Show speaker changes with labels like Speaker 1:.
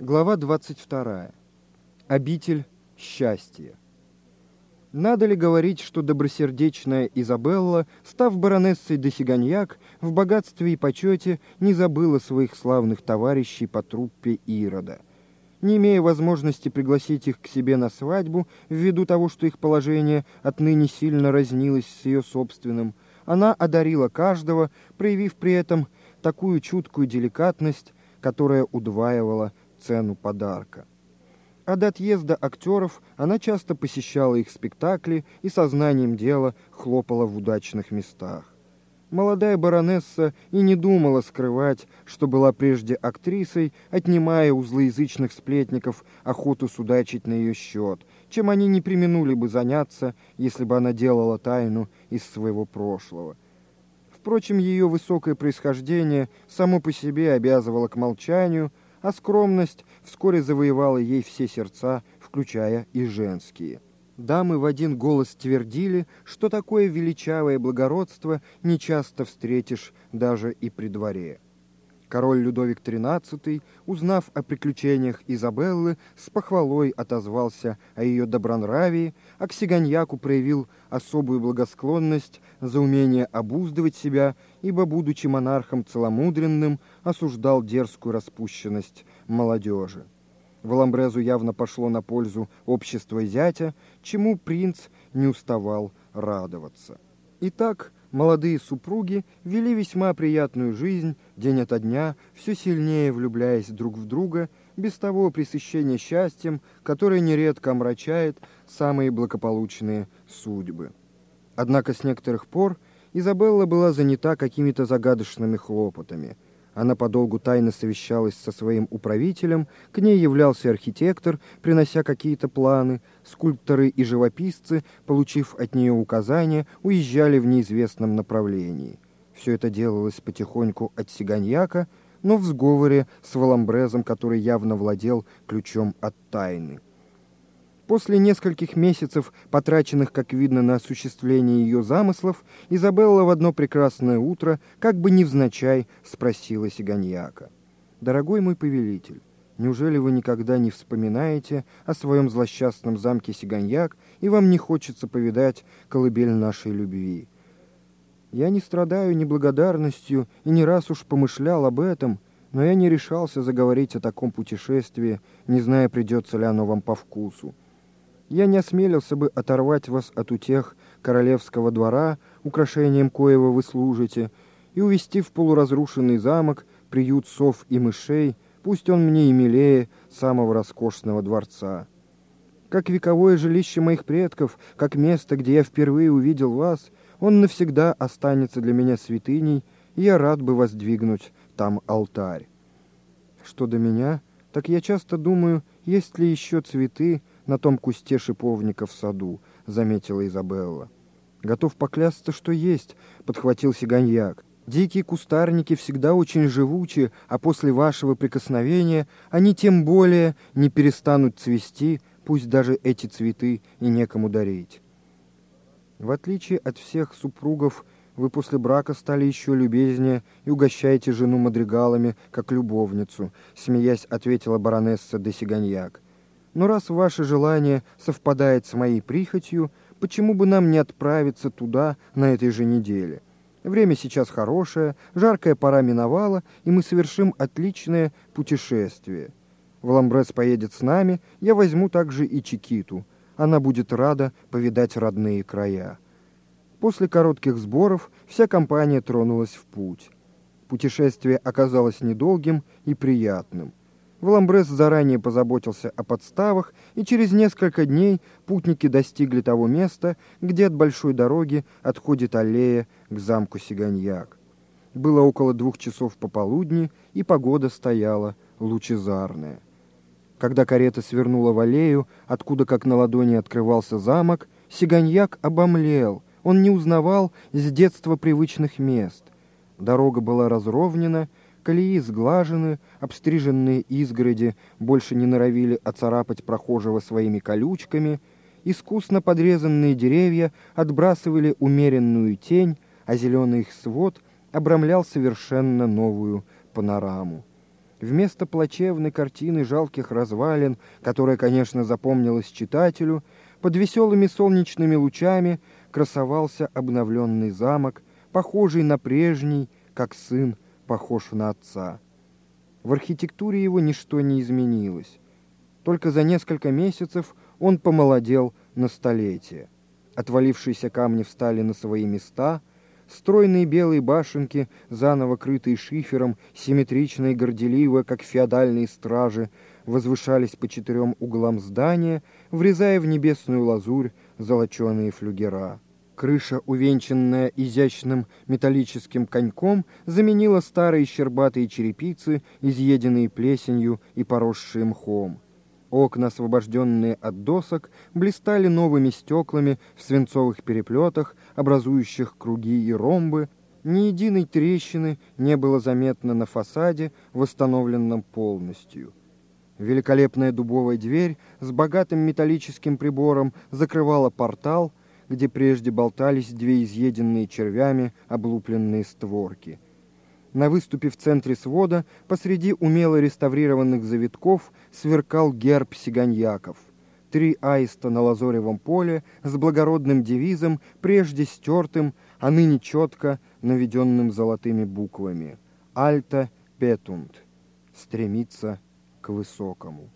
Speaker 1: Глава 22. Обитель счастья. Надо ли говорить, что добросердечная Изабелла, став баронессой де Сиганьяк, в богатстве и почете не забыла своих славных товарищей по труппе Ирода? Не имея возможности пригласить их к себе на свадьбу, ввиду того, что их положение отныне сильно разнилось с ее собственным, она одарила каждого, проявив при этом такую чуткую деликатность, которая удваивала цену подарка. А до отъезда актеров она часто посещала их спектакли и сознанием дела хлопала в удачных местах. Молодая баронесса и не думала скрывать, что была прежде актрисой, отнимая у злоязычных сплетников охоту судачить на ее счет, чем они не применули бы заняться, если бы она делала тайну из своего прошлого. Впрочем, ее высокое происхождение само по себе обязывало к молчанию, а скромность вскоре завоевала ей все сердца, включая и женские. Дамы в один голос твердили, что такое величавое благородство нечасто встретишь даже и при дворе. Король Людовик XIII, узнав о приключениях Изабеллы, с похвалой отозвался о ее добронравии, а к Сиганьяку проявил особую благосклонность за умение обуздывать себя, ибо, будучи монархом целомудренным, осуждал дерзкую распущенность молодежи. Валамбрезу явно пошло на пользу общества зятя, чему принц не уставал радоваться. Итак, молодые супруги вели весьма приятную жизнь, день ото дня, все сильнее влюбляясь друг в друга, без того пресыщения счастьем, которое нередко омрачает самые благополучные судьбы. Однако с некоторых пор Изабелла была занята какими-то загадочными хлопотами – она подолгу тайно совещалась со своим управителем, к ней являлся архитектор, принося какие-то планы, скульпторы и живописцы, получив от нее указания, уезжали в неизвестном направлении. Все это делалось потихоньку от сиганьяка, но в сговоре с Валамбрезом, который явно владел ключом от тайны. После нескольких месяцев, потраченных, как видно, на осуществление ее замыслов, Изабелла в одно прекрасное утро, как бы невзначай, спросила Сиганьяка. «Дорогой мой повелитель, неужели вы никогда не вспоминаете о своем злосчастном замке Сиганьяк, и вам не хочется повидать колыбель нашей любви?» «Я не страдаю неблагодарностью и не раз уж помышлял об этом», но я не решался заговорить о таком путешествии, не зная, придется ли оно вам по вкусу я не осмелился бы оторвать вас от утех королевского двора, украшением коего вы служите, и увести в полуразрушенный замок, приют сов и мышей, пусть он мне и милее самого роскошного дворца. Как вековое жилище моих предков, как место, где я впервые увидел вас, он навсегда останется для меня святыней, и я рад бы воздвигнуть там алтарь. Что до меня, так я часто думаю, есть ли еще цветы, на том кусте шиповника в саду», — заметила Изабелла. «Готов поклясться, что есть», — подхватил Сиганьяк. «Дикие кустарники всегда очень живучи, а после вашего прикосновения они тем более не перестанут цвести, пусть даже эти цветы и некому дарить». В отличие от всех супругов, вы после брака стали еще любезнее и угощаете жену мадригалами, как любовницу», — смеясь ответила баронесса де Сиганьяк. Но раз ваше желание совпадает с моей прихотью, почему бы нам не отправиться туда на этой же неделе? Время сейчас хорошее, жаркая пора миновала, и мы совершим отличное путешествие. Валамбрес поедет с нами, я возьму также и Чикиту. Она будет рада повидать родные края. После коротких сборов вся компания тронулась в путь. Путешествие оказалось недолгим и приятным. Валамбрес заранее позаботился о подставах, и через несколько дней путники достигли того места, где от большой дороги отходит аллея к замку Сиганьяк. Было около двух часов пополудни, и погода стояла лучезарная. Когда карета свернула в аллею, откуда как на ладони открывался замок, Сиганьяк обомлел. Он не узнавал с детства привычных мест. Дорога была разровнена, Колеи сглажены, обстриженные изгороди больше не норовили оцарапать прохожего своими колючками, искусно подрезанные деревья отбрасывали умеренную тень, а зеленый их свод обрамлял совершенно новую панораму. Вместо плачевной картины жалких развалин, которая, конечно, запомнилась читателю, под веселыми солнечными лучами красовался обновленный замок, похожий на прежний, как сын похож на отца. В архитектуре его ничто не изменилось. Только за несколько месяцев он помолодел на столетие. Отвалившиеся камни встали на свои места, стройные белые башенки, заново крытые шифером, симметрично и горделиво, как феодальные стражи, возвышались по четырем углам здания, врезая в небесную лазурь золоченые флюгера. Крыша, увенчанная изящным металлическим коньком, заменила старые щербатые черепицы, изъеденные плесенью и поросшие мхом. Окна, освобожденные от досок, блистали новыми стеклами в свинцовых переплетах, образующих круги и ромбы. Ни единой трещины не было заметно на фасаде, восстановленном полностью. Великолепная дубовая дверь с богатым металлическим прибором закрывала портал, где прежде болтались две изъеденные червями облупленные створки. На выступе в центре свода, посреди умело реставрированных завитков, сверкал герб сиганьяков. Три аиста на лазоревом поле с благородным девизом, прежде стертым, а ныне четко наведенным золотыми буквами. «Альта петунт» — стремится к высокому.